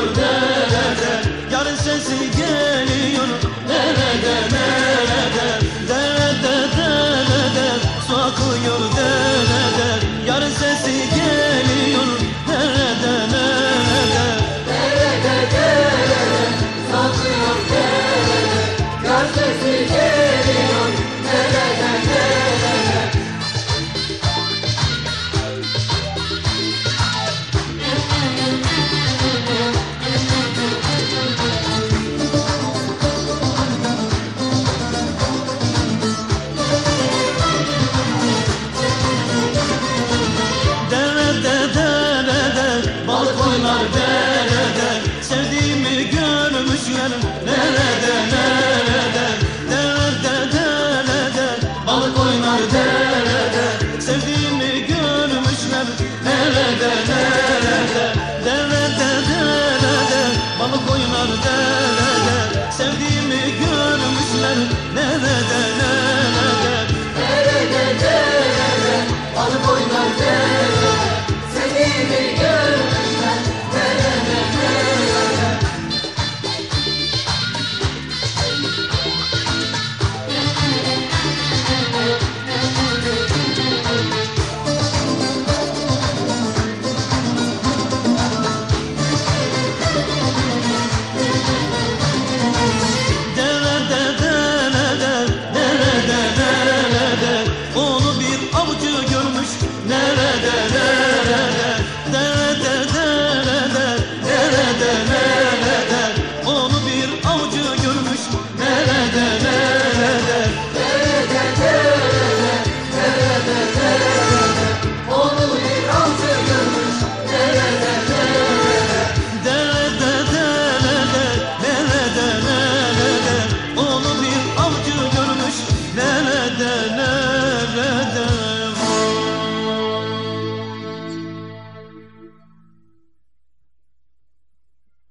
geliyor derede Yarın sesi geliyor derede derede Derede derede su akıyor derede Halklar derede Sevdiğimi görmüşler Nerede nerede Derede derede. Balık oynar derede Sevdiğimi görmüşler Nerede nerede Derede derede. Balık oynar derede Sevdiğimi görmüşler Nerede